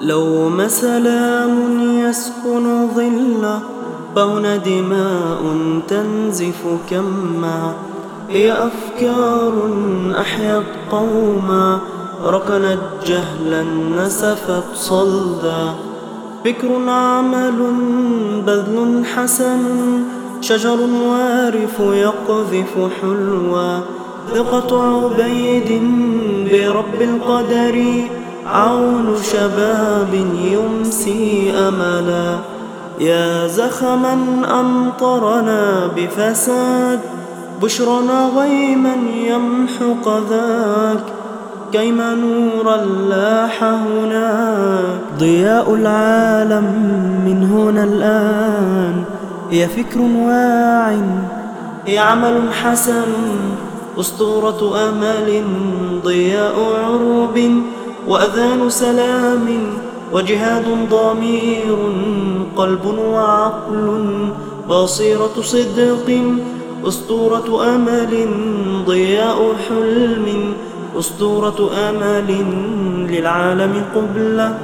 لوم سلام يسكن ظله فهنا دماء تنزف كما هي أفكار أحيت قوما ركنت جهلا نسفت صلدا فكر عمل بذل حسن شجر وارف يقذف حلوا ثقة عبيد برب القدر عون شباب يمسي أملا. يا زخما أمطرنا بفساد بشرنا غيما يمحق ذاك. كيما نورا لاح هناك. ضياء العالم من هنا الآن. هي فكر واع هي عمل حسن. أسطورة أمل ضياء عروب. وأذان سلام وجهاد ضمير قلب وعقل بصيرة صدق أسطورة أمل ضياء حلم أسطورة أمل للعالم قبلة